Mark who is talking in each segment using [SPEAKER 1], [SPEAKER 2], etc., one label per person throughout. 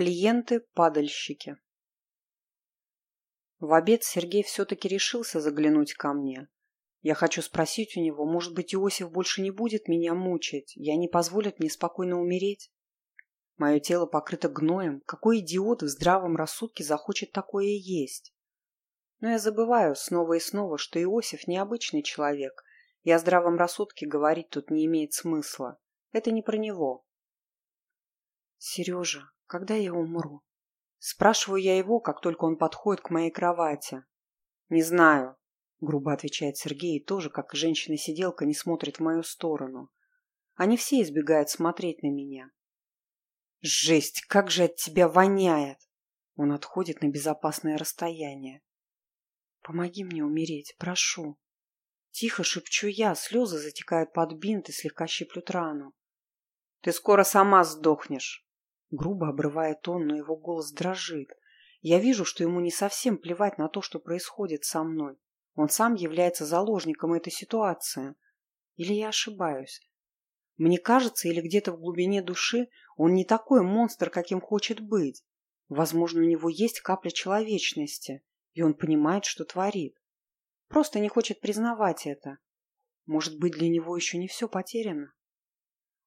[SPEAKER 1] Клиенты-падальщики. В обед Сергей все-таки решился заглянуть ко мне. Я хочу спросить у него, может быть, Иосиф больше не будет меня мучить, я не позволят мне спокойно умереть? Мое тело покрыто гноем. Какой идиот в здравом рассудке захочет такое есть? Но я забываю снова и снова, что Иосиф необычный человек, и о здравом рассудке говорить тут не имеет смысла. Это не про него. Сережа, когда я умру? Спрашиваю я его, как только он подходит к моей кровати. Не знаю, грубо отвечает Сергей, тоже, как женщина-сиделка, не смотрит в мою сторону. Они все избегают смотреть на меня. Жесть, как же от тебя воняет! Он отходит на безопасное расстояние. Помоги мне умереть, прошу. Тихо шепчу я, слезы затекают под бинт и слегка щиплют рану. Ты скоро сама сдохнешь. Грубо обрывает он, но его голос дрожит. Я вижу, что ему не совсем плевать на то, что происходит со мной. Он сам является заложником этой ситуации. Или я ошибаюсь? Мне кажется, или где-то в глубине души он не такой монстр, каким хочет быть. Возможно, у него есть капля человечности, и он понимает, что творит. Просто не хочет признавать это. Может быть, для него еще не все потеряно?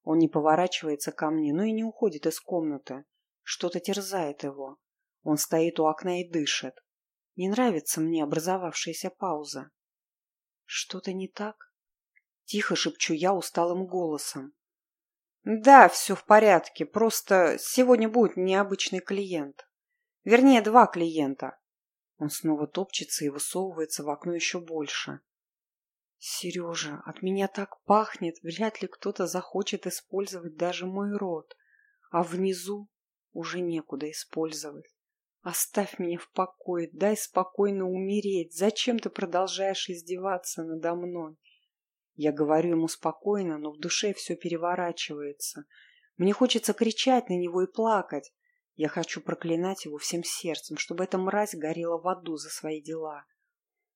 [SPEAKER 1] Он не поворачивается ко мне, но и не уходит из комнаты. Что-то терзает его. Он стоит у окна и дышит. Не нравится мне образовавшаяся пауза. Что-то не так? Тихо шепчу я усталым голосом. Да, все в порядке, просто сегодня будет необычный клиент. Вернее, два клиента. Он снова топчется и высовывается в окно еще больше. Сережа, от меня так пахнет, вряд ли кто-то захочет использовать даже мой рот. А внизу уже некуда использовать. Оставь меня в покое, дай спокойно умереть. Зачем ты продолжаешь издеваться надо мной? Я говорю ему спокойно, но в душе все переворачивается. Мне хочется кричать на него и плакать. Я хочу проклинать его всем сердцем, чтобы эта мразь горела в аду за свои дела.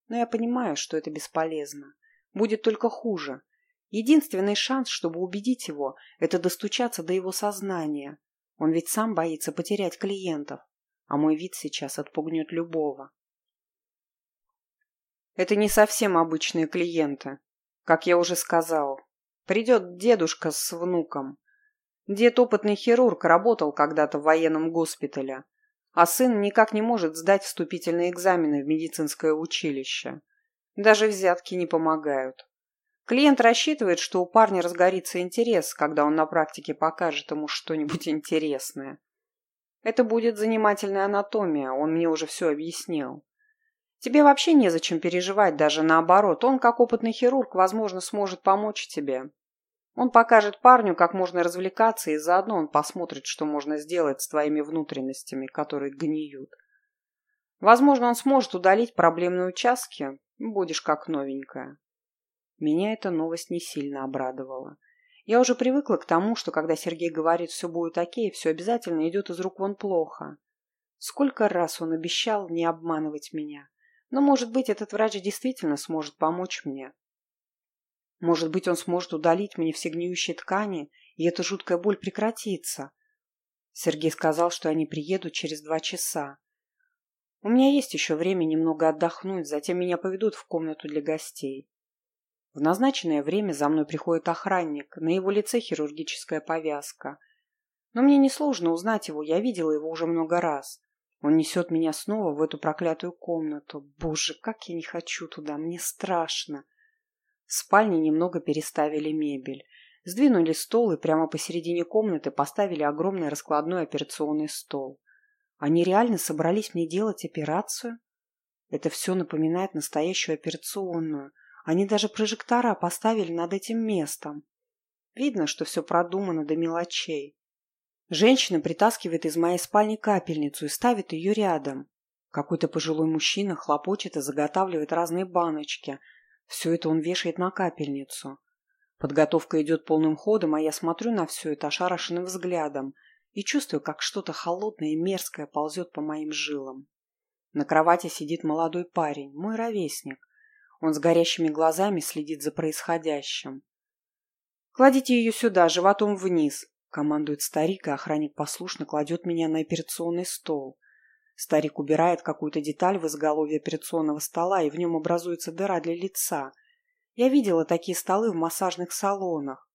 [SPEAKER 1] Но я понимаю, что это бесполезно. Будет только хуже. Единственный шанс, чтобы убедить его, это достучаться до его сознания. Он ведь сам боится потерять клиентов, а мой вид сейчас отпугнет любого. Это не совсем обычные клиенты. Как я уже сказал, придет дедушка с внуком. Дед опытный хирург, работал когда-то в военном госпитале, а сын никак не может сдать вступительные экзамены в медицинское училище. Даже взятки не помогают. Клиент рассчитывает, что у парня разгорится интерес, когда он на практике покажет ему что-нибудь интересное. Это будет занимательная анатомия, он мне уже все объяснил. Тебе вообще незачем переживать, даже наоборот. Он, как опытный хирург, возможно, сможет помочь тебе. Он покажет парню, как можно развлекаться, и заодно он посмотрит, что можно сделать с твоими внутренностями, которые гниют. Возможно, он сможет удалить проблемные участки, Будешь как новенькая. Меня эта новость не сильно обрадовала. Я уже привыкла к тому, что когда Сергей говорит «все будет окей», все обязательно идет из рук вон плохо. Сколько раз он обещал не обманывать меня. Но, может быть, этот врач действительно сможет помочь мне. Может быть, он сможет удалить мне все гниющие ткани, и эта жуткая боль прекратится. Сергей сказал, что они приедут через два часа. У меня есть еще время немного отдохнуть, затем меня поведут в комнату для гостей. В назначенное время за мной приходит охранник, на его лице хирургическая повязка. Но мне несложно узнать его, я видела его уже много раз. Он несет меня снова в эту проклятую комнату. Боже, как я не хочу туда, мне страшно. В спальне немного переставили мебель. Сдвинули стол и прямо посередине комнаты поставили огромный раскладной операционный стол. Они реально собрались мне делать операцию? Это все напоминает настоящую операционную. Они даже прожектора поставили над этим местом. Видно, что все продумано до мелочей. Женщина притаскивает из моей спальни капельницу и ставит ее рядом. Какой-то пожилой мужчина хлопочет и заготавливает разные баночки. Все это он вешает на капельницу. Подготовка идет полным ходом, а я смотрю на все это ошарашенным взглядом – и чувствую, как что-то холодное и мерзкое ползет по моим жилам. На кровати сидит молодой парень, мой ровесник. Он с горящими глазами следит за происходящим. «Кладите ее сюда, животом вниз», Командует старик, и охранник послушно кладет меня на операционный стол. Старик убирает какую-то деталь в изголовье операционного стола, и в нем образуется дыра для лица. Я видела такие столы в массажных салонах.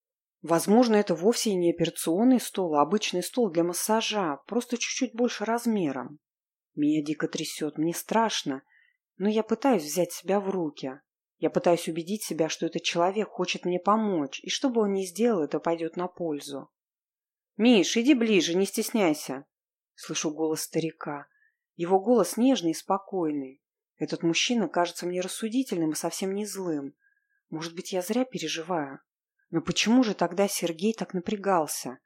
[SPEAKER 1] Возможно, это вовсе не операционный стол, а обычный стол для массажа, просто чуть-чуть больше размером. Меня дико трясет, мне страшно, но я пытаюсь взять себя в руки. Я пытаюсь убедить себя, что этот человек хочет мне помочь, и что бы он ни сделал, это пойдет на пользу. «Миш, иди ближе, не стесняйся!» Слышу голос старика. Его голос нежный и спокойный. Этот мужчина кажется мне рассудительным и совсем не злым. Может быть, я зря переживаю. Но почему же тогда Сергей так напрягался?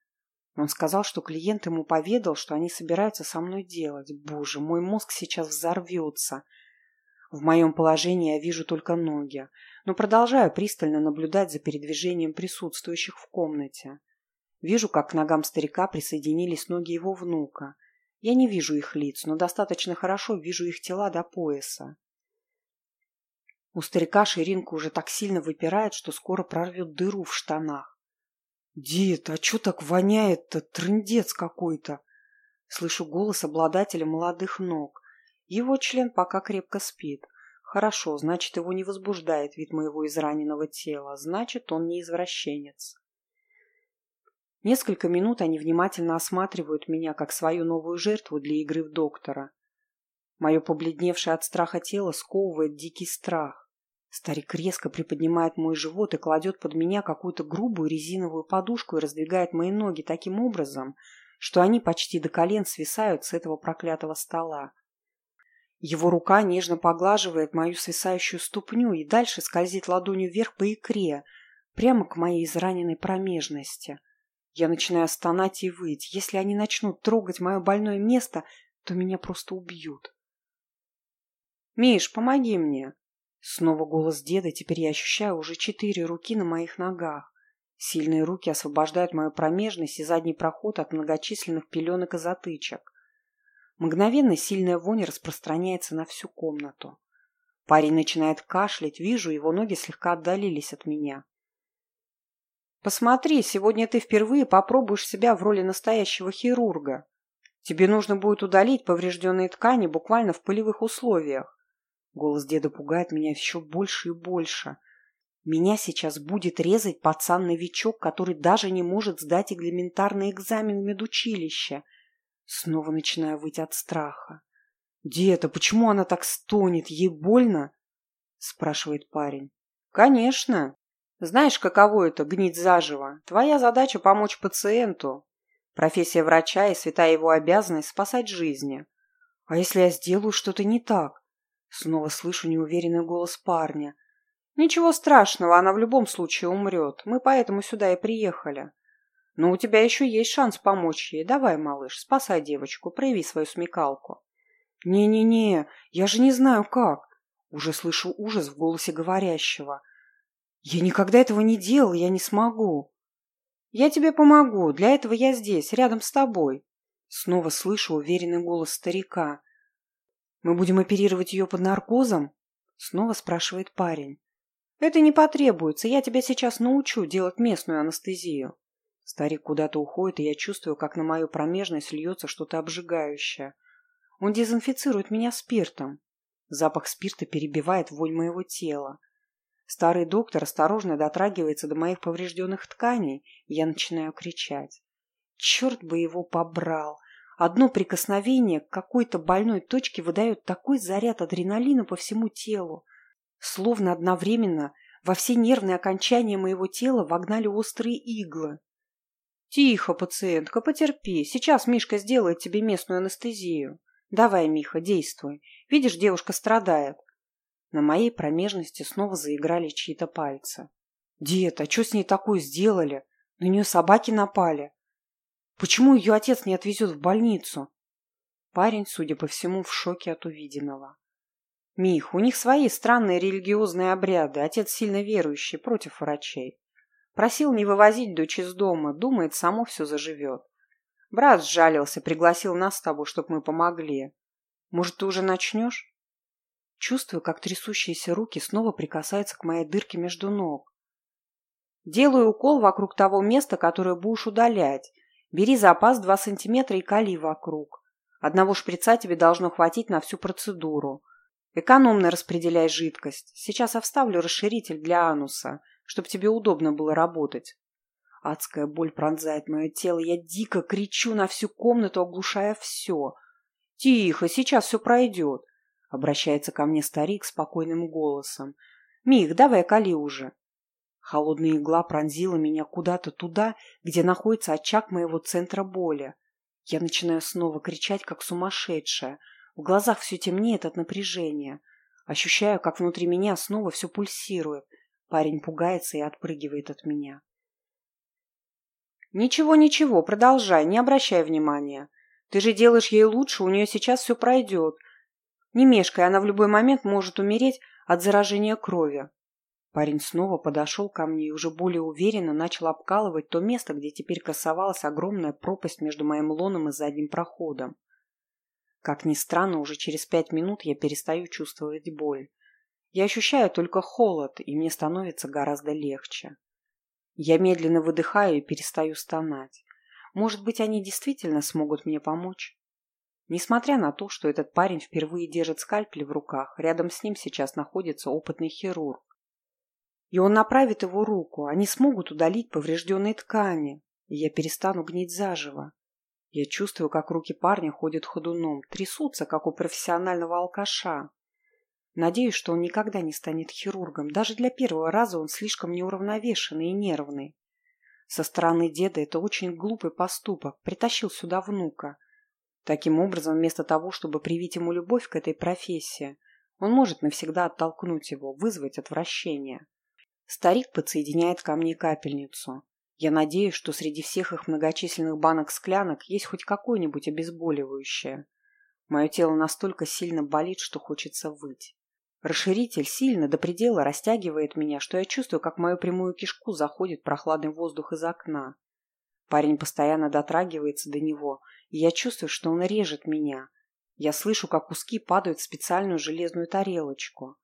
[SPEAKER 1] Он сказал, что клиент ему поведал, что они собираются со мной делать. Боже, мой мозг сейчас взорвется. В моем положении я вижу только ноги, но продолжаю пристально наблюдать за передвижением присутствующих в комнате. Вижу, как к ногам старика присоединились ноги его внука. Я не вижу их лиц, но достаточно хорошо вижу их тела до пояса. У старика ширинка уже так сильно выпирает, что скоро прорвет дыру в штанах. «Дед, а чё так воняет-то? Трындец какой-то!» Слышу голос обладателя молодых ног. Его член пока крепко спит. Хорошо, значит, его не возбуждает вид моего израненного тела. Значит, он не извращенец. Несколько минут они внимательно осматривают меня, как свою новую жертву для игры в доктора. Мое побледневшее от страха тело сковывает дикий страх. Старик резко приподнимает мой живот и кладет под меня какую-то грубую резиновую подушку и раздвигает мои ноги таким образом, что они почти до колен свисают с этого проклятого стола. Его рука нежно поглаживает мою свисающую ступню и дальше скользит ладонью вверх по икре, прямо к моей израненной промежности. Я начинаю стонать и выть. Если они начнут трогать мое больное место, то меня просто убьют. «Миш, помоги мне!» Снова голос деда, теперь я ощущаю уже четыре руки на моих ногах. Сильные руки освобождают мою промежность и задний проход от многочисленных пеленок и затычек. Мгновенно сильная вонь распространяется на всю комнату. Парень начинает кашлять, вижу, его ноги слегка отдалились от меня. Посмотри, сегодня ты впервые попробуешь себя в роли настоящего хирурга. Тебе нужно будет удалить поврежденные ткани буквально в полевых условиях. Голос деда пугает меня еще больше и больше. Меня сейчас будет резать пацан-новичок, который даже не может сдать элементарный экзамен в медучилище. Снова начинаю выть от страха. «Дед, а почему она так стонет? Ей больно?» спрашивает парень. «Конечно. Знаешь, каково это – гнить заживо? Твоя задача – помочь пациенту. Профессия врача и святая его обязанность – спасать жизни. А если я сделаю что-то не так? Снова слышу неуверенный голос парня. Ничего страшного, она в любом случае умрет. Мы поэтому сюда и приехали. Но у тебя еще есть шанс помочь ей. Давай, малыш, спасай девочку, прояви свою смекалку. Не-не-не, я же не знаю как. Уже слышу ужас в голосе говорящего. Я никогда этого не делал, я не смогу. Я тебе помогу, для этого я здесь, рядом с тобой. Снова слышу уверенный голос старика. Мы будем оперировать ее под наркозом? Снова спрашивает парень. Это не потребуется, я тебя сейчас научу делать местную анестезию. Старик куда-то уходит, и я чувствую, как на мою промежность льется что-то обжигающее. Он дезинфицирует меня спиртом. Запах спирта перебивает вонь моего тела. Старый доктор осторожно дотрагивается до моих поврежденных тканей, и я начинаю кричать. Черт бы его побрал! Одно прикосновение к какой-то больной точке выдает такой заряд адреналина по всему телу. Словно одновременно во все нервные окончания моего тела вогнали острые иглы. «Тихо, пациентка, потерпи. Сейчас Мишка сделает тебе местную анестезию. Давай, Миха, действуй. Видишь, девушка страдает. На моей промежности снова заиграли чьи-то пальцы. «Дед, а что с ней такое сделали? На нее собаки напали. Почему ее отец не отвезет в больницу?» Парень, судя по всему, в шоке от увиденного. «Мих, у них свои странные религиозные обряды. Отец сильно верующий, против врачей. Просил не вывозить дочь из дома, думает, само все заживет. Брат сжалился, пригласил нас с тобой, чтобы мы помогли. Может, ты уже начнешь?» Чувствую, как трясущиеся руки снова прикасаются к моей дырке между ног. Делаю укол вокруг того места, которое будешь удалять. Бери запас 2 сантиметра и кали вокруг. Одного шприца тебе должно хватить на всю процедуру. Экономно распределяй жидкость. Сейчас я вставлю расширитель для ануса, чтобы тебе удобно было работать. Адская боль пронзает мое тело. Я дико кричу на всю комнату, оглушая все. «Тихо, сейчас все пройдет», — обращается ко мне старик спокойным голосом. «Мих, давай кали уже». Холодная игла пронзила меня куда-то туда, где находится очаг моего центра боли. Я начинаю снова кричать, как сумасшедшая. В глазах все темнеет от напряжения. Ощущаю, как внутри меня снова все пульсирует. Парень пугается и отпрыгивает от меня. «Ничего, ничего, продолжай, не обращай внимания. Ты же делаешь ей лучше, у нее сейчас все пройдет. Не мешкай, она в любой момент может умереть от заражения крови. Парень снова подошел ко мне и уже более уверенно начал обкалывать то место, где теперь красовалась огромная пропасть между моим лоном и задним проходом. Как ни странно, уже через пять минут я перестаю чувствовать боль. Я ощущаю только холод, и мне становится гораздо легче. Я медленно выдыхаю и перестаю стонать. Может быть, они действительно смогут мне помочь? Несмотря на то, что этот парень впервые держит скальпель в руках, рядом с ним сейчас находится опытный хирург. И он направит его руку. Они смогут удалить поврежденные ткани, и я перестану гнить заживо. Я чувствую, как руки парня ходят ходуном, трясутся, как у профессионального алкаша. Надеюсь, что он никогда не станет хирургом. Даже для первого раза он слишком неуравновешенный и нервный. Со стороны деда это очень глупый поступок. Притащил сюда внука. Таким образом, вместо того, чтобы привить ему любовь к этой профессии, он может навсегда оттолкнуть его, вызвать отвращение. Старик подсоединяет ко мне капельницу. Я надеюсь, что среди всех их многочисленных банок-склянок есть хоть какое-нибудь обезболивающее. Мое тело настолько сильно болит, что хочется выть. Расширитель сильно до предела растягивает меня, что я чувствую, как мою прямую кишку заходит прохладный воздух из окна. Парень постоянно дотрагивается до него, и я чувствую, что он режет меня. Я слышу, как куски падают в специальную железную тарелочку.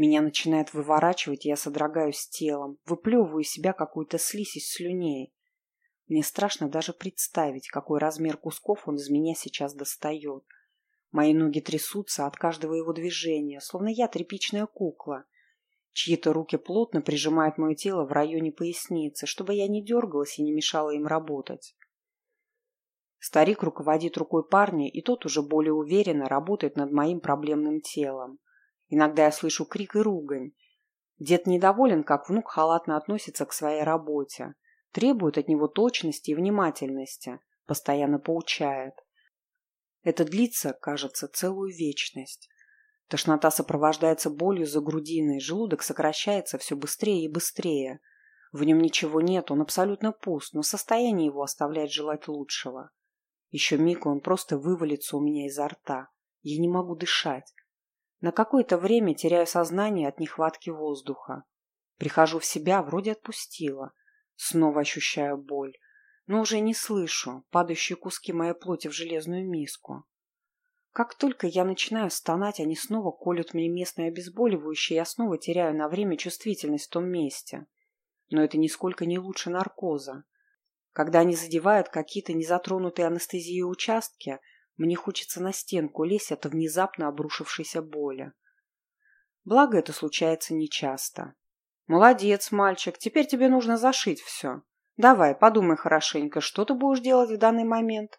[SPEAKER 1] Меня начинает выворачивать, я содрогаюсь телом, выплевываю себя какую-то слизь из слюней. Мне страшно даже представить, какой размер кусков он из меня сейчас достает. Мои ноги трясутся от каждого его движения, словно я тряпичная кукла. Чьи-то руки плотно прижимают мое тело в районе поясницы, чтобы я не дергалась и не мешала им работать. Старик руководит рукой парня, и тот уже более уверенно работает над моим проблемным телом. Иногда я слышу крик и ругань. Дед недоволен, как внук халатно относится к своей работе. Требует от него точности и внимательности. Постоянно поучает. Это длится, кажется, целую вечность. Тошнота сопровождается болью за грудиной, желудок сокращается все быстрее и быстрее. В нем ничего нет, он абсолютно пуст, но состояние его оставляет желать лучшего. Еще миг он просто вывалится у меня изо рта. Я не могу дышать. На какое-то время теряю сознание от нехватки воздуха. Прихожу в себя, вроде отпустила. Снова ощущаю боль, но уже не слышу падающие куски моей плоти в железную миску. Как только я начинаю стонать, они снова колют мне местное обезболивающее, и я снова теряю на время чувствительность в том месте. Но это нисколько не лучше наркоза. Когда они задевают какие-то незатронутые анестезией участки, мне хочется на стенку лезть от внезапно обрушившейся боли. Благо это случается нечасто. Молодец, мальчик, теперь тебе нужно зашить все. Давай, подумай хорошенько, что ты будешь делать в данный момент.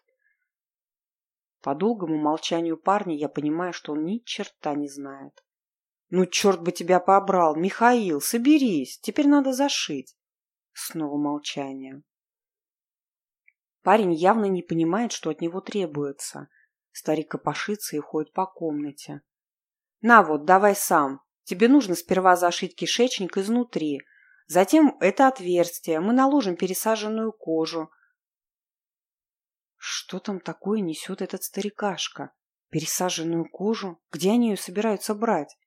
[SPEAKER 1] По долгому молчанию парня я понимаю, что он ни черта не знает. Ну, черт бы тебя побрал, Михаил, соберись, теперь надо зашить. Снова молчание. Парень явно не понимает, что от него требуется. Старик копошится и ходит по комнате. «На вот, давай сам. Тебе нужно сперва зашить кишечник изнутри. Затем это отверстие. Мы наложим пересаженную кожу». Что там такое несет этот старикашка? Пересаженную кожу? Где они ее собираются брать?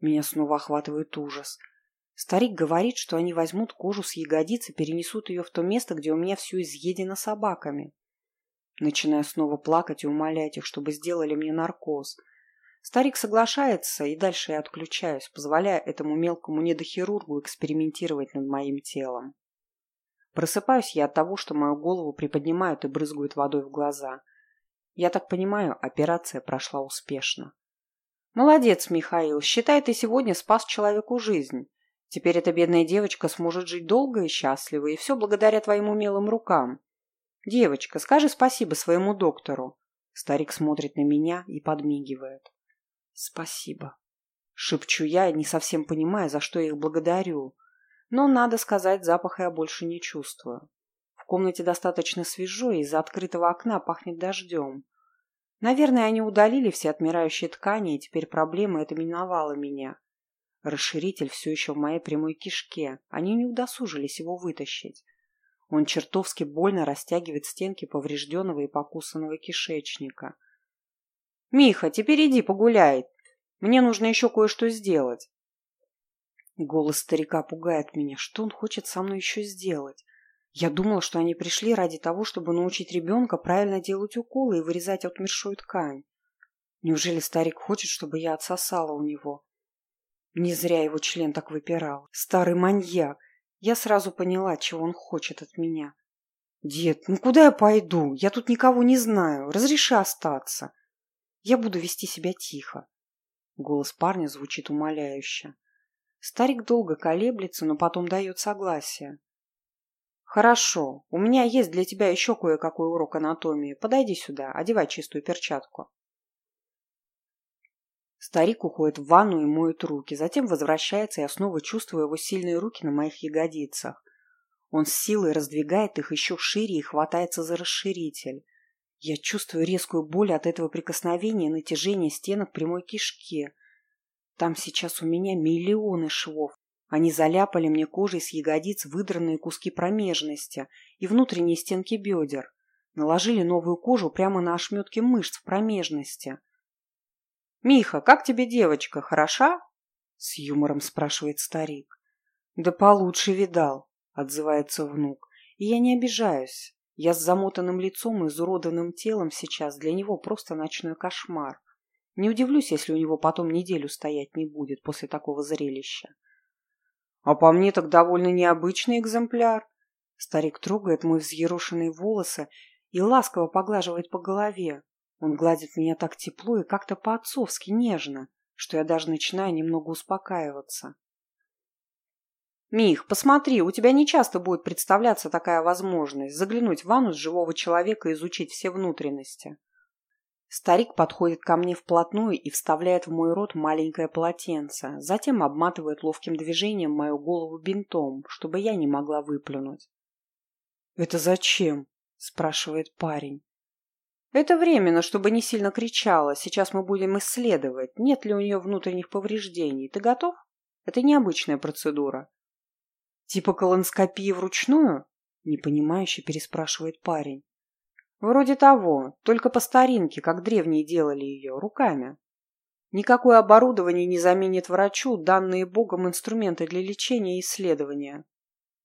[SPEAKER 1] Меня снова охватывает ужас. Старик говорит, что они возьмут кожу с ягодиц и перенесут ее в то место, где у меня все изъедено собаками. Начинаю снова плакать и умолять их, чтобы сделали мне наркоз. Старик соглашается, и дальше я отключаюсь, позволяя этому мелкому недохирургу экспериментировать над моим телом. Просыпаюсь я от того, что мою голову приподнимают и брызгают водой в глаза. Я так понимаю, операция прошла успешно. Молодец, Михаил, считай, ты сегодня спас человеку жизнь. Теперь эта бедная девочка сможет жить долго и счастливо, и все благодаря твоим умелым рукам. Девочка, скажи спасибо своему доктору. Старик смотрит на меня и подмигивает. Спасибо. Шепчу я, не совсем понимая, за что я их благодарю. Но, надо сказать, запаха я больше не чувствую. В комнате достаточно свежо, и из-за открытого окна пахнет дождем. Наверное, они удалили все отмирающие ткани, и теперь проблема эта миновала меня. Расширитель все еще в моей прямой кишке. Они не удосужились его вытащить. Он чертовски больно растягивает стенки поврежденного и покусанного кишечника. «Миха, теперь иди погуляй. Мне нужно еще кое-что сделать». Голос старика пугает меня. Что он хочет со мной еще сделать? Я думала, что они пришли ради того, чтобы научить ребенка правильно делать уколы и вырезать отмершую ткань. Неужели старик хочет, чтобы я отсосала у него? Не зря его член так выпирал. Старый маньяк. Я сразу поняла, чего он хочет от меня. «Дед, ну куда я пойду? Я тут никого не знаю. Разреши остаться. Я буду вести себя тихо». Голос парня звучит умоляюще. Старик долго колеблется, но потом дает согласие. «Хорошо. У меня есть для тебя еще кое-какой урок анатомии. Подойди сюда, одевай чистую перчатку». Старик уходит в ванну и моет руки, затем возвращается, и я снова чувствую его сильные руки на моих ягодицах. Он с силой раздвигает их еще шире и хватается за расширитель. Я чувствую резкую боль от этого прикосновения и натяжения стенок прямой кишки. Там сейчас у меня миллионы швов. Они заляпали мне кожей с ягодиц выдранные куски промежности и внутренние стенки бедер. Наложили новую кожу прямо на ошметки мышц в промежности. «Миха, как тебе девочка, хороша?» С юмором спрашивает старик. «Да получше видал», отзывается внук. «И я не обижаюсь. Я с замотанным лицом и изуродованным телом сейчас для него просто ночной кошмар. Не удивлюсь, если у него потом неделю стоять не будет после такого зрелища. А по мне так довольно необычный экземпляр. Старик трогает мои взъерошенные волосы и ласково поглаживает по голове. Он гладит меня так тепло и как-то по-отцовски нежно, что я даже начинаю немного успокаиваться. «Мих, посмотри, у тебя не часто будет представляться такая возможность заглянуть в анус живого человека и изучить все внутренности». Старик подходит ко мне вплотную и вставляет в мой рот маленькое полотенце, затем обматывает ловким движением мою голову бинтом, чтобы я не могла выплюнуть. «Это зачем?» – спрашивает парень. Это временно, чтобы не сильно кричала. Сейчас мы будем исследовать, нет ли у нее внутренних повреждений. Ты готов? Это необычная процедура. Типа колоноскопии вручную? Непонимающе переспрашивает парень. Вроде того, только по старинке, как древние делали ее, руками. Никакое оборудование не заменит врачу данные Богом инструменты для лечения и исследования.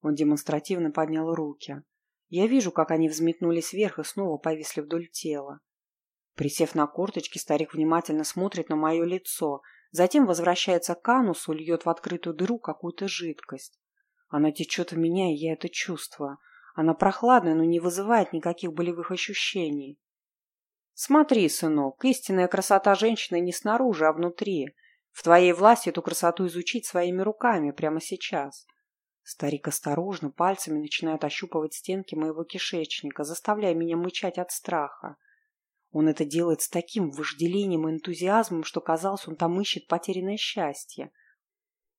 [SPEAKER 1] Он демонстративно поднял руки. Я вижу, как они взметнулись вверх и снова повисли вдоль тела. Присев на корточки, старик внимательно смотрит на мое лицо, затем возвращается к анусу, льет в открытую дыру какую-то жидкость. Она течет в меня, и я это чувствую. Она прохладная, но не вызывает никаких болевых ощущений. Смотри, сынок, истинная красота женщины не снаружи, а внутри. В твоей власти эту красоту изучить своими руками прямо сейчас. Старик осторожно пальцами начинает ощупывать стенки моего кишечника, заставляя меня мычать от страха. Он это делает с таким вожделением и энтузиазмом, что казалось, он там ищет потерянное счастье.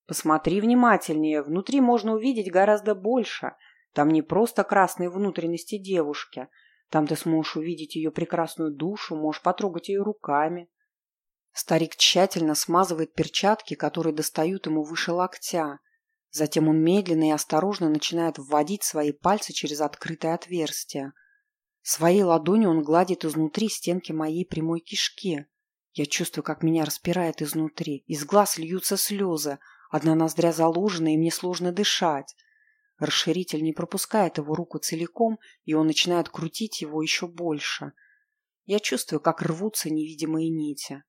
[SPEAKER 1] Посмотри внимательнее, внутри можно увидеть гораздо больше. Там не просто красные внутренности девушки. Там ты сможешь увидеть ее прекрасную душу, можешь потрогать ее руками. Старик тщательно смазывает перчатки, которые достают ему выше локтя, Затем он медленно и осторожно начинает вводить свои пальцы через открытое отверстие. Своей ладонью он гладит изнутри стенки моей прямой кишки. Я чувствую, как меня распирает изнутри. Из глаз льются слезы. Одна ноздря заложена, и мне сложно дышать. Расширитель не пропускает его руку целиком, и он начинает крутить его еще больше. Я чувствую, как рвутся невидимые нити.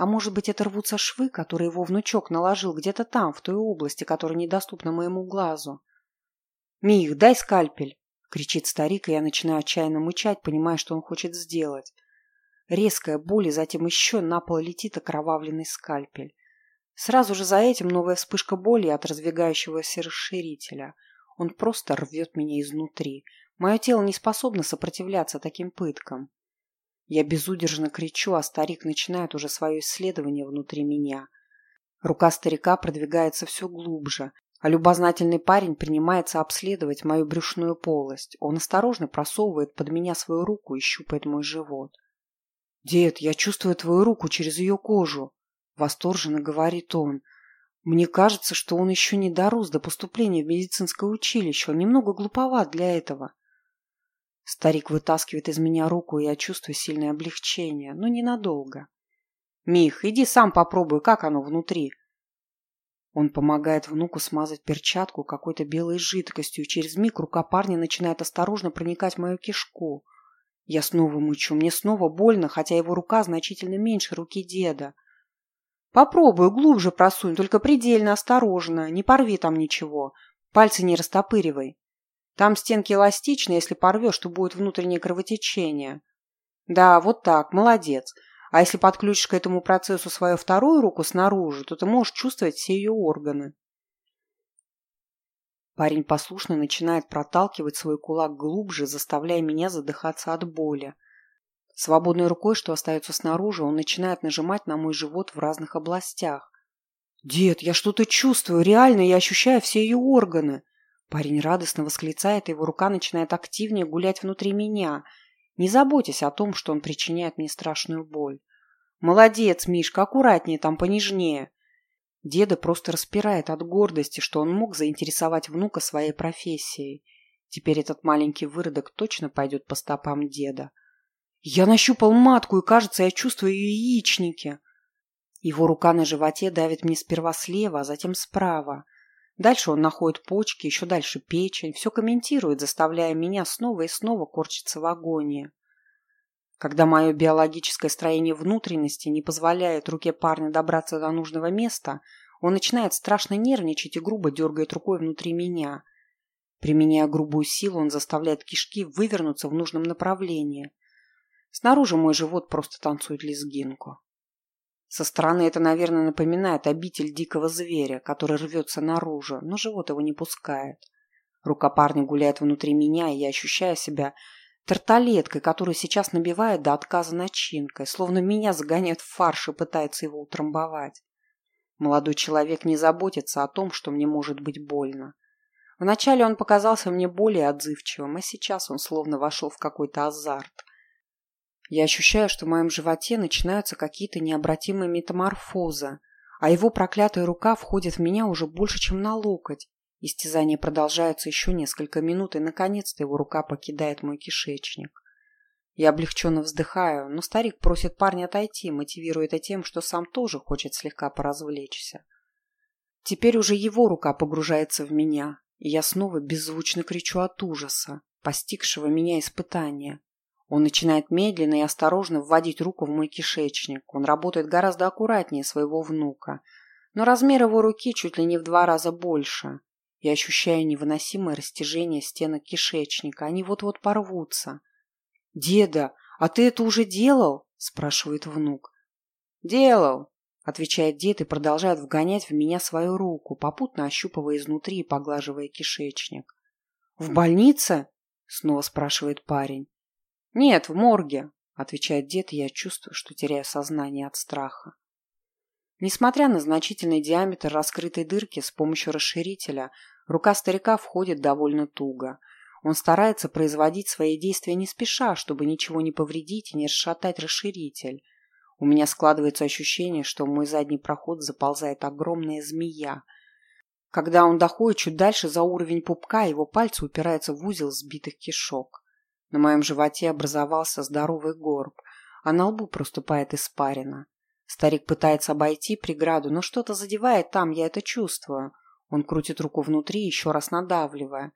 [SPEAKER 1] А может быть, это рвутся швы, которые его внучок наложил где-то там, в той области, которая недоступна моему глазу? «Мих, дай скальпель!» — кричит старик, и я начинаю отчаянно мычать, понимая, что он хочет сделать. Резкая боль, и затем еще на пол летит окровавленный скальпель. Сразу же за этим новая вспышка боли от раздвигающегося расширителя. Он просто рвет меня изнутри. Мое тело не способно сопротивляться таким пыткам. Я безудержно кричу, а старик начинает уже свое исследование внутри меня. Рука старика продвигается все глубже, а любознательный парень принимается обследовать мою брюшную полость. Он осторожно просовывает под меня свою руку и щупает мой живот. «Дед, я чувствую твою руку через ее кожу», — восторженно говорит он. «Мне кажется, что он еще не дорос до поступления в медицинское училище. Он немного глуповат для этого». Старик вытаскивает из меня руку, и я чувствую сильное облегчение, но ненадолго. «Мих, иди сам попробуй, как оно внутри». Он помогает внуку смазать перчатку какой-то белой жидкостью, через миг рука парня начинает осторожно проникать в мою кишку. Я снова мучу, мне снова больно, хотя его рука значительно меньше руки деда. Попробуй, глубже просунь, только предельно осторожно, не порви там ничего. Пальцы не растопыривай. Там стенки эластичны, если порвешь, то будет внутреннее кровотечение. Да, вот так, молодец. А если подключишь к этому процессу свою вторую руку снаружи, то ты можешь чувствовать все ее органы. Парень послушно начинает проталкивать свой кулак глубже, заставляя меня задыхаться от боли. Свободной рукой, что остается снаружи, он начинает нажимать на мой живот в разных областях. «Дед, я что-то чувствую, реально, я ощущаю все ее органы!» Парень радостно восклицает, и его рука начинает активнее гулять внутри меня, не заботясь о том, что он причиняет мне страшную боль. «Молодец, Мишка, аккуратнее там, понежнее!» Деда просто распирает от гордости, что он мог заинтересовать внука своей профессией. Теперь этот маленький выродок точно пойдет по стопам деда. Я нащупал матку, и, кажется, я чувствую ее яичники. Его рука на животе давит мне сперва слева, а затем справа. Дальше он находит почки, еще дальше печень, все комментирует, заставляя меня снова и снова корчиться в агонии. Когда мое биологическое строение внутренности не позволяет руке парня добраться до нужного места, он начинает страшно нервничать и грубо дергает рукой внутри меня. Применяя грубую силу, он заставляет кишки вывернуться в нужном направлении. Снаружи мой живот просто танцует лезгинку. Со стороны это, наверное, напоминает обитель дикого зверя, который рвется наружу, но живот его не пускает. Рука парня гуляет внутри меня, и я ощущаю себя тарталеткой, которую сейчас набивают до отказа начинкой, словно меня загоняют в фарш и пытаются его утрамбовать. Молодой человек не заботится о том, что мне может быть больно. Вначале он показался мне более отзывчивым, а сейчас он словно вошел в какой-то азарт. Я ощущаю, что в моем животе начинаются какие-то необратимые метаморфозы, а его проклятая рука входит в меня уже больше, чем на локоть, Истязание продолжается еще несколько минут, и, наконец-то, его рука покидает мой кишечник. Я облегченно вздыхаю, но старик просит парня отойти, мотивируя это тем, что сам тоже хочет слегка поразвлечься. Теперь уже его рука погружается в меня, и я снова беззвучно кричу от ужаса, постигшего меня испытания. Он начинает медленно и осторожно вводить руку в мой кишечник. Он работает гораздо аккуратнее своего внука, но размер его руки чуть ли не в два раза больше. Я ощущаю невыносимое растяжение стенок кишечника. Они вот-вот порвутся. «Деда, а ты это уже делал?» – спрашивает внук. «Делал», – отвечает дед и продолжает вгонять в меня свою руку, попутно ощупывая изнутри и поглаживая кишечник. «В больнице?» – снова спрашивает парень. «Нет, в морге», – отвечает дед, и я чувствую, что теряю сознание от страха. Несмотря на значительный диаметр раскрытой дырки с помощью расширителя, рука старика входит довольно туго. Он старается производить свои действия не спеша, чтобы ничего не повредить и не расшатать расширитель. У меня складывается ощущение, что в мой задний проход заползает огромная змея. Когда он доходит чуть дальше за уровень пупка, его пальцы упираются в узел сбитых кишок. На моем животе образовался здоровый горб, а на лбу проступает испарина. Старик пытается обойти преграду, но что-то задевает там, я это чувствую. Он крутит руку внутри, еще раз надавливая.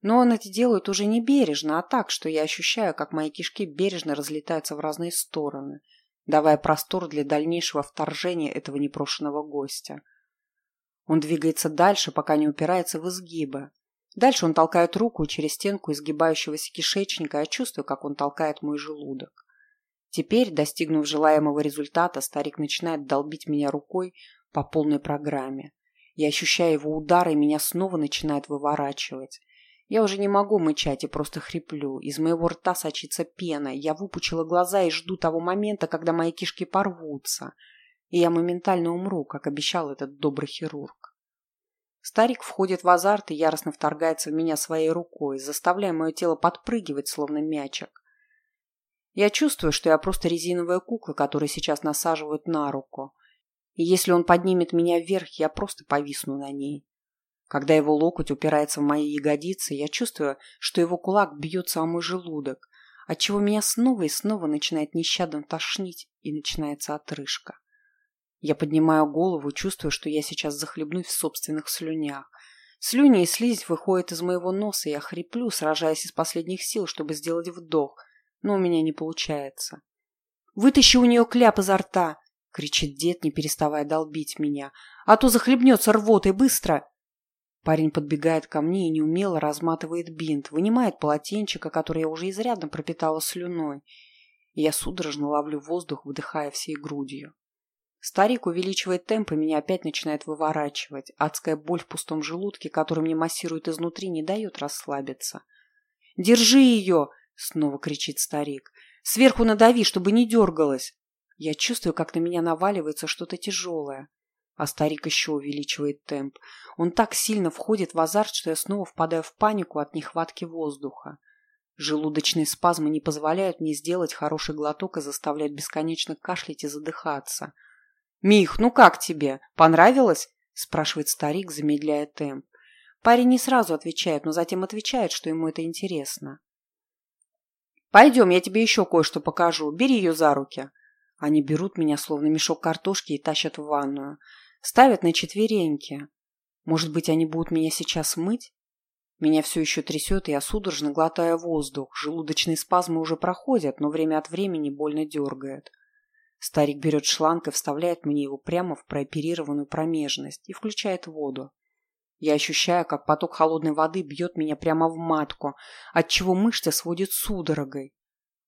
[SPEAKER 1] Но он это делает уже не бережно, а так, что я ощущаю, как мои кишки бережно разлетаются в разные стороны. давая простор для дальнейшего вторжения этого непрошенного гостя. Он двигается дальше, пока не упирается в изгибы. Дальше он толкает руку через стенку изгибающегося кишечника, я чувствую, как он толкает мой желудок. Теперь, достигнув желаемого результата, старик начинает долбить меня рукой по полной программе. Я ощущаю его удар, и меня снова начинает выворачивать. Я уже не могу мычать и просто хриплю. Из моего рта сочится пена. Я выпучила глаза и жду того момента, когда мои кишки порвутся. И я моментально умру, как обещал этот добрый хирург. Старик входит в азарт и яростно вторгается в меня своей рукой, заставляя мое тело подпрыгивать, словно мячик. Я чувствую, что я просто резиновая кукла, которую сейчас насаживают на руку. И если он поднимет меня вверх, я просто повисну на ней. Когда его локоть упирается в мои ягодицы, я чувствую, что его кулак бьется о мой желудок, отчего меня снова и снова начинает нещадно тошнить и начинается отрыжка. Я поднимаю голову, чувствую, что я сейчас захлебнусь в собственных слюнях. Слюни и слизь выходят из моего носа, и я хриплю, сражаясь из последних сил, чтобы сделать вдох, но у меня не получается. «Вытащи у нее кляп изо рта!» — кричит дед, не переставая долбить меня. «А то захлебнется рвотой быстро!» Парень подбегает ко мне и неумело разматывает бинт, вынимает полотенчика, которое я уже изрядно пропитала слюной. И я судорожно ловлю воздух, выдыхая всей грудью. Старик увеличивает темп, и меня опять начинает выворачивать. Адская боль в пустом желудке, который мне массирует изнутри, не дает расслабиться. «Держи ее!» — снова кричит старик. «Сверху надави, чтобы не дергалась!» Я чувствую, как на меня наваливается что-то тяжелое. А старик еще увеличивает темп. Он так сильно входит в азарт, что я снова впадаю в панику от нехватки воздуха. Желудочные спазмы не позволяют мне сделать хороший глоток и заставляют бесконечно кашлять и задыхаться. «Мих, ну как тебе? Понравилось?» – спрашивает старик, замедляя темп. Парень не сразу отвечает, но затем отвечает, что ему это интересно. «Пойдем, я тебе еще кое-что покажу. Бери ее за руки». Они берут меня, словно мешок картошки, и тащат в ванную. Ставят на четвереньки. Может быть, они будут меня сейчас мыть? Меня все еще трясет, и я судорожно глотаю воздух. Желудочные спазмы уже проходят, но время от времени больно дергает. Старик берет шланг и вставляет мне его прямо в прооперированную промежность и включает воду. Я ощущаю, как поток холодной воды бьет меня прямо в матку, отчего мышцы сводит судорогой.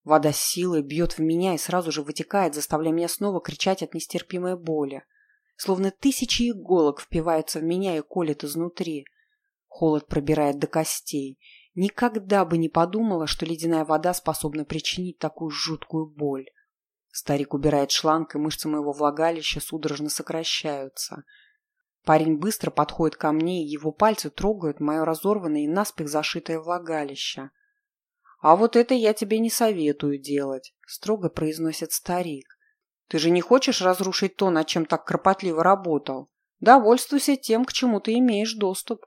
[SPEAKER 1] Вода с силой бьет в меня и сразу же вытекает, заставляя меня снова кричать от нестерпимой боли. Словно тысячи иголок впиваются в меня и колят изнутри. Холод пробирает до костей. Никогда бы не подумала, что ледяная вода способна причинить такую жуткую боль. Старик убирает шланг, и мышцы моего влагалища судорожно сокращаются. Парень быстро подходит ко мне, и его пальцы трогают мое разорванное и наспех зашитое влагалище. «А вот это я тебе не советую делать», – строго произносит старик. «Ты же не хочешь разрушить то, над чем так кропотливо работал? Довольствуйся тем, к чему ты имеешь доступ».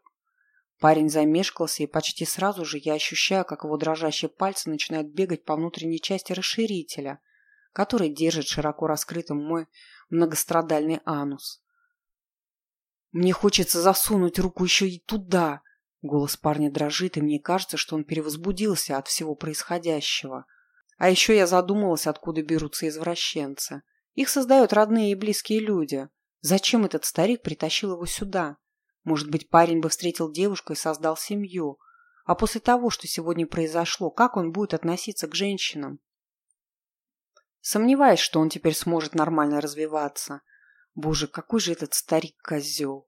[SPEAKER 1] Парень замешкался, и почти сразу же я ощущаю, как его дрожащие пальцы начинают бегать по внутренней части расширителя, который держит широко раскрытым мой многострадальный анус. Мне хочется засунуть руку еще и туда, Голос парня дрожит, и мне кажется, что он перевозбудился от всего происходящего. А еще я задумалась, откуда берутся извращенцы. Их создают родные и близкие люди. Зачем этот старик притащил его сюда? Может быть, парень бы встретил девушку и создал семью. А после того, что сегодня произошло, как он будет относиться к женщинам? Сомневаюсь, что он теперь сможет нормально развиваться. Боже, какой же этот старик-козел!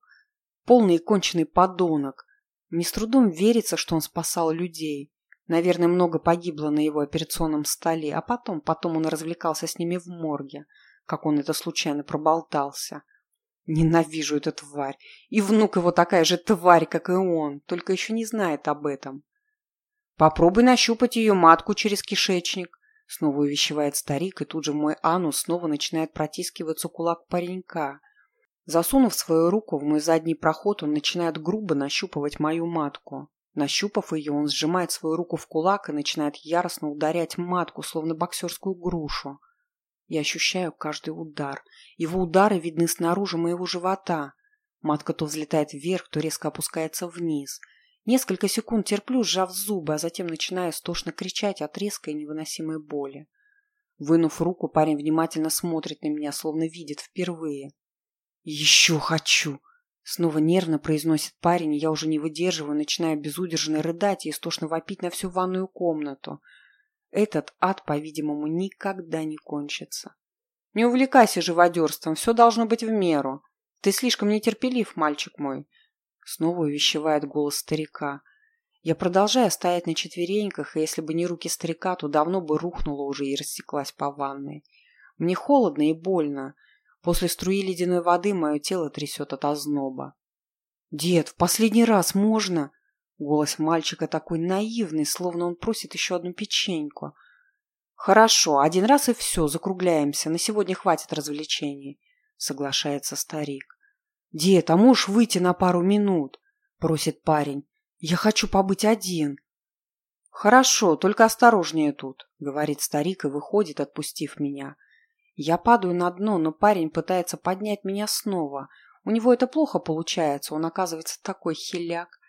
[SPEAKER 1] Полный и конченый подонок. Мне с трудом верится, что он спасал людей. Наверное, много погибло на его операционном столе, а потом, потом он развлекался с ними в морге, как он это случайно проболтался. Ненавижу эту тварь. И внук его такая же тварь, как и он, только еще не знает об этом. Попробуй нащупать ее матку через кишечник. Снова увещевает старик, и тут же мой анус снова начинает протискиваться кулак паренька. Засунув свою руку в мой задний проход, он начинает грубо нащупывать мою матку. Нащупав ее, он сжимает свою руку в кулак и начинает яростно ударять матку, словно боксерскую грушу. Я ощущаю каждый удар. Его удары видны снаружи моего живота. Матка то взлетает вверх, то резко опускается вниз. Несколько секунд терплю, сжав зубы, а затем начинаю стошно кричать от резкой невыносимой боли. Вынув руку, парень внимательно смотрит на меня, словно видит впервые. «Еще хочу!» Снова нервно произносит парень, и я уже не выдерживаю, начинаю безудержно рыдать и истошно вопить на всю ванную комнату. Этот ад, по-видимому, никогда не кончится. Не увлекайся живодерством, все должно быть в меру. Ты слишком нетерпелив, мальчик мой. Снова увещевает голос старика. Я продолжаю стоять на четвереньках, и если бы не руки старика, то давно бы рухнула уже и рассеклась по ванной. Мне холодно и больно. После струи ледяной воды мое тело трясет от озноба. «Дед, в последний раз можно?» Голос мальчика такой наивный, словно он просит еще одну печеньку. «Хорошо, один раз и все, закругляемся. На сегодня хватит развлечений», — соглашается старик. «Дед, а можешь выйти на пару минут?» — просит парень. «Я хочу побыть один». «Хорошо, только осторожнее тут», — говорит старик и выходит, отпустив меня. Я падаю на дно, но парень пытается поднять меня снова. У него это плохо получается, он оказывается такой хиляк.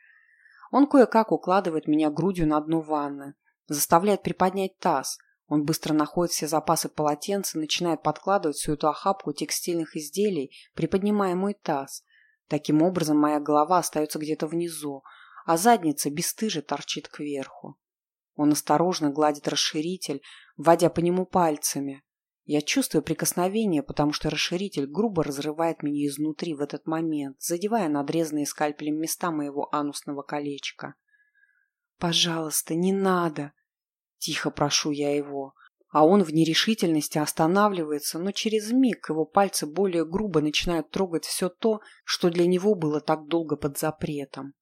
[SPEAKER 1] Он кое-как укладывает меня грудью на дно ванны, заставляет приподнять таз. Он быстро находит все запасы полотенца, начинает подкладывать всю эту охапку текстильных изделий, приподнимая мой таз. Таким образом, моя голова остается где-то внизу, а задница бесстыже торчит кверху. Он осторожно гладит расширитель, вводя по нему пальцами. Я чувствую прикосновение, потому что расширитель грубо разрывает меня изнутри в этот момент, задевая надрезанные скальпелем места моего анусного колечка. «Пожалуйста, не надо!» Тихо прошу я его. А он в нерешительности останавливается, но через миг его пальцы более грубо начинают трогать все то, что для него было так долго под запретом.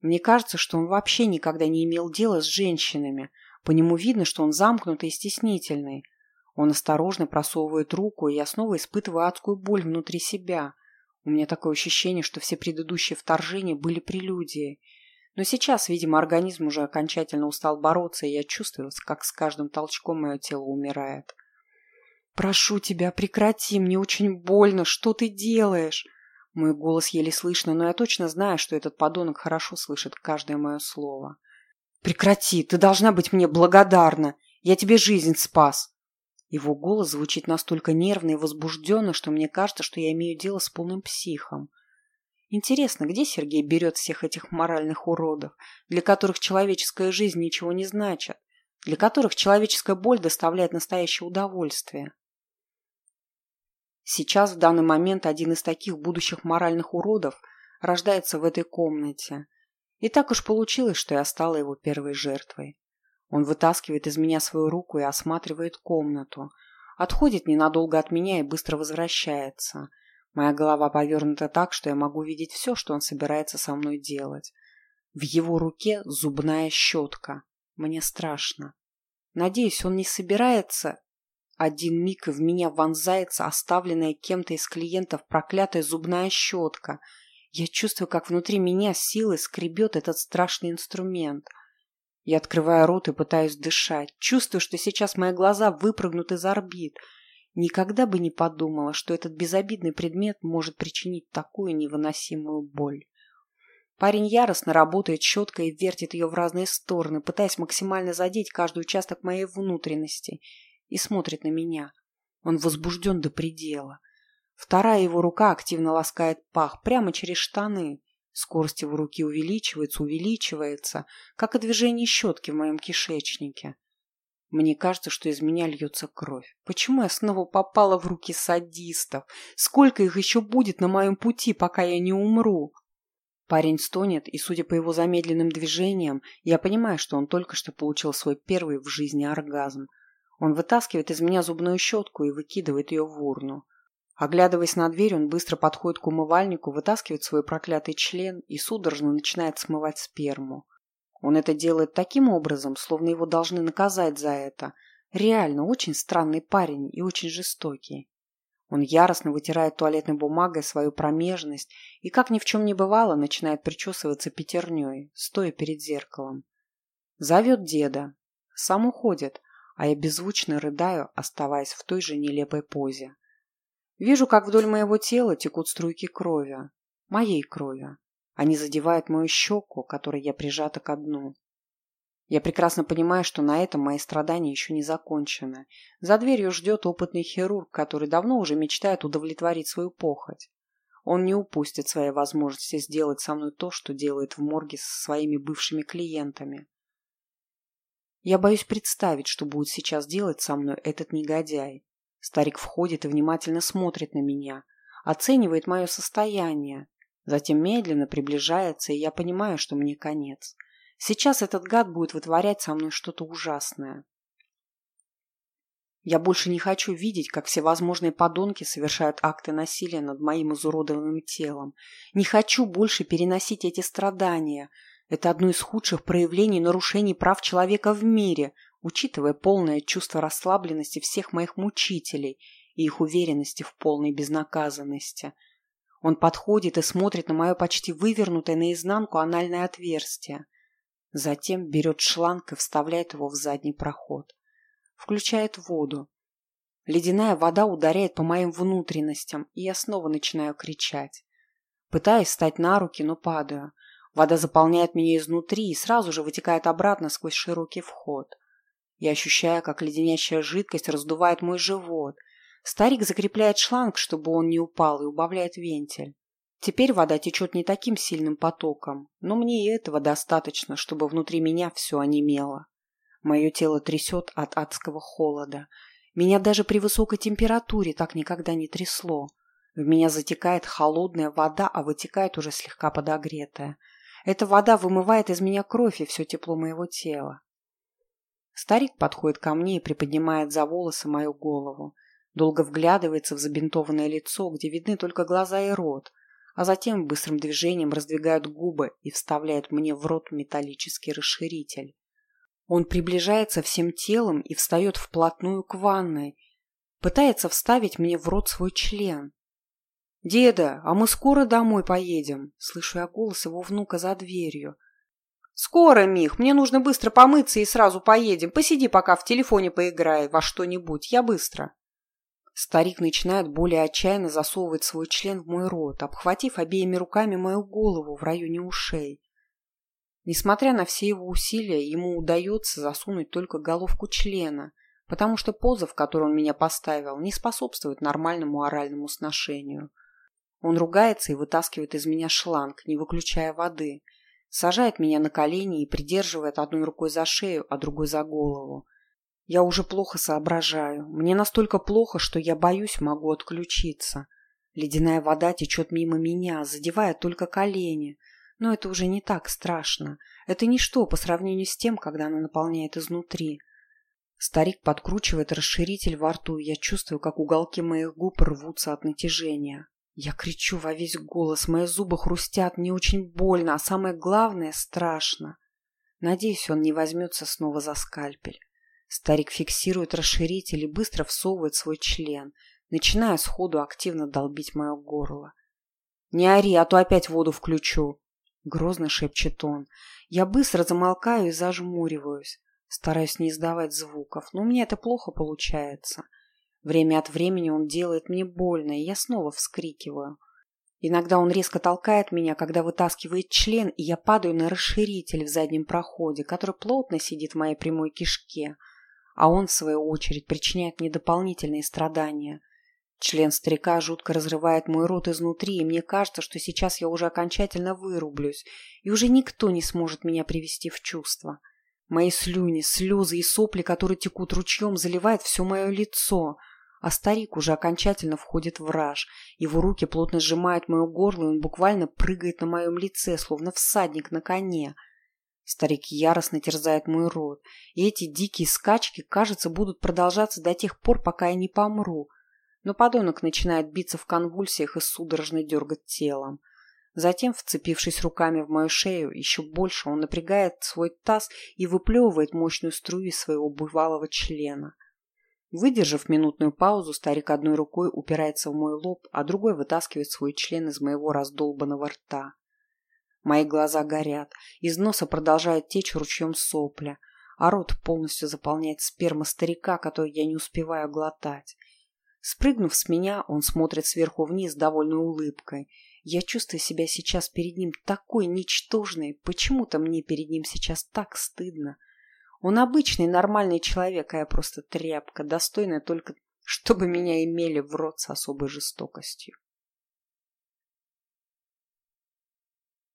[SPEAKER 1] Мне кажется, что он вообще никогда не имел дела с женщинами. По нему видно, что он замкнутый и стеснительный. Он осторожно просовывает руку, и я снова испытываю адскую боль внутри себя. У меня такое ощущение, что все предыдущие вторжения были прелюдией. Но сейчас, видимо, организм уже окончательно устал бороться, и я чувствую, как с каждым толчком мое тело умирает. «Прошу тебя, прекрати, мне очень больно, что ты делаешь?» Мой голос еле слышно, но я точно знаю, что этот подонок хорошо слышит каждое мое слово. «Прекрати, ты должна быть мне благодарна, я тебе жизнь спас!» Его голос звучит настолько нервно и возбужденно, что мне кажется, что я имею дело с полным психом. Интересно, где Сергей берет всех этих моральных уродов, для которых человеческая жизнь ничего не значит, для которых человеческая боль доставляет настоящее удовольствие? Сейчас, в данный момент, один из таких будущих моральных уродов рождается в этой комнате. И так уж получилось, что я стала его первой жертвой. Он вытаскивает из меня свою руку и осматривает комнату. Отходит ненадолго от меня и быстро возвращается. Моя голова повернута так, что я могу видеть все, что он собирается со мной делать. В его руке зубная щетка. Мне страшно. Надеюсь, он не собирается... Один миг и в меня вонзается оставленная кем-то из клиентов проклятая зубная щетка. Я чувствую, как внутри меня силой скребет этот страшный инструмент — я открываю рот и пытаюсь дышать. Чувствую, что сейчас мои глаза выпрыгнут из орбит. Никогда бы не подумала, что этот безобидный предмет может причинить такую невыносимую боль. Парень яростно работает щеткой и вертит ее в разные стороны, пытаясь максимально задеть каждый участок моей внутренности, и смотрит на меня. Он возбужден до предела. Вторая его рука активно ласкает пах прямо через штаны. Скорость его руки увеличивается, увеличивается, как и движение щетки в моем кишечнике. Мне кажется, что из меня льется кровь. Почему я снова попала в руки садистов? Сколько их еще будет на моем пути, пока я не умру? Парень стонет, и, судя по его замедленным движениям, я понимаю, что он только что получил свой первый в жизни оргазм. Он вытаскивает из меня зубную щетку и выкидывает ее в урну. Оглядываясь на дверь, он быстро подходит к умывальнику, вытаскивает свой проклятый член и судорожно начинает смывать сперму. Он это делает таким образом, словно его должны наказать за это. Реально, очень странный парень и очень жестокий. Он яростно вытирает туалетной бумагой свою промежность и, как ни в чем не бывало, начинает причесываться пятерней, стоя перед зеркалом. Зовет деда. Сам уходит, а я беззвучно рыдаю, оставаясь в той же нелепой позе. Вижу, как вдоль моего тела текут струйки крови. Моей крови. Они задевают мою щеку, которой я прижата ко дну. Я прекрасно понимаю, что на этом мои страдания еще не закончены. За дверью ждет опытный хирург, который давно уже мечтает удовлетворить свою похоть. Он не упустит своей возможности сделать со мной то, что делает в морге со своими бывшими клиентами. Я боюсь представить, что будет сейчас делать со мной этот негодяй. Старик входит и внимательно смотрит на меня, оценивает мое состояние, затем медленно приближается, и я понимаю, что мне конец. Сейчас этот гад будет вытворять со мной что-то ужасное. Я больше не хочу видеть, как всевозможные подонки совершают акты насилия над моим изуродованным телом. Не хочу больше переносить эти страдания. Это одно из худших проявлений нарушений прав человека в мире, учитывая полное чувство расслабленности всех моих мучителей и их уверенности в полной безнаказанности. Он подходит и смотрит на мое почти вывернутое наизнанку анальное отверстие. Затем берет шланг и вставляет его в задний проход включает воду. Ледяная вода ударяет по моим внутренностям, и я снова начинаю кричать. Пытаюсь встать на руки, но падаю. Вода заполняет меня изнутри и сразу же вытекает обратно сквозь широкий вход. Я ощущаю, как леденящая жидкость раздувает мой живот. Старик закрепляет шланг, чтобы он не упал, и убавляет вентиль. Теперь вода течет не таким сильным потоком, но мне и этого достаточно, чтобы внутри меня все онемело. Мое тело трясет от адского холода. Меня даже при высокой температуре так никогда не трясло. В меня затекает холодная вода, а вытекает уже слегка подогретая. Эта вода вымывает из меня кровь и все тепло моего тела. Старик подходит ко мне и приподнимает за волосы мою голову. Долго вглядывается в забинтованное лицо, где видны только глаза и рот, а затем быстрым движением раздвигает губы и вставляет мне в рот металлический расширитель. Он приближается всем телом и встает вплотную к ванной. Пытается вставить мне в рот свой член. «Деда, а мы скоро домой поедем?» Слышу я голос его внука за дверью. «Скоро, Мих, мне нужно быстро помыться и сразу поедем. Посиди пока в телефоне поиграй во что-нибудь, я быстро». Старик начинает более отчаянно засовывать свой член в мой рот, обхватив обеими руками мою голову в районе ушей. Несмотря на все его усилия, ему удается засунуть только головку члена, потому что поза, в которой он меня поставил, не способствует нормальному оральному сношению. Он ругается и вытаскивает из меня шланг, не выключая воды, сажает меня на колени и придерживает одной рукой за шею, а другой за голову. Я уже плохо соображаю. Мне настолько плохо, что я боюсь, могу отключиться. Ледяная вода течет мимо меня, задевая только колени – но это уже не так страшно. Это ничто по сравнению с тем, когда она наполняет изнутри. Старик подкручивает расширитель во рту, и я чувствую, как уголки моих губ рвутся от натяжения. Я кричу во весь голос, мои зубы хрустят, мне очень больно, а самое главное – страшно. Надеюсь, он не возьмется снова за скальпель. Старик фиксирует расширитель и быстро всовывает свой член, начиная сходу активно долбить мое горло. «Не ори, а то опять воду включу!» Грозно шепчет он. Я быстро замолкаю и зажмуриваюсь. Стараюсь не издавать звуков, но у меня это плохо получается. Время от времени он делает мне больно, и я снова вскрикиваю. Иногда он резко толкает меня, когда вытаскивает член, и я падаю на расширитель в заднем проходе, который плотно сидит в моей прямой кишке, а он, в свою очередь, причиняет мне дополнительные страдания – Член старика жутко разрывает мой рот изнутри, и мне кажется, что сейчас я уже окончательно вырублюсь, и уже никто не сможет меня привести в чувство. Мои слюни, слезы и сопли, которые текут ручьем, заливают все мое лицо, а старик уже окончательно входит в раж. Его руки плотно сжимают мое горло, и он буквально прыгает на моем лице, словно всадник на коне. Старик яростно терзает мой рот, и эти дикие скачки, кажется, будут продолжаться до тех пор, пока я не помру – но подонок начинает биться в конвульсиях и судорожно дергать телом. Затем, вцепившись руками в мою шею, еще больше он напрягает свой таз и выплевывает мощную струю из своего бывалого члена. Выдержав минутную паузу, старик одной рукой упирается в мой лоб, а другой вытаскивает свой член из моего раздолбанного рта. Мои глаза горят, из носа продолжает течь ручьем сопля, а рот полностью заполняет сперма старика, который я не успеваю глотать. Спрыгнув с меня, он смотрит сверху вниз довольной улыбкой. Я чувствую себя сейчас перед ним такой ничтожной. Почему-то мне перед ним сейчас так стыдно. Он обычный, нормальный человек, а я просто тряпка, достойная только, чтобы меня имели в рот с особой жестокостью.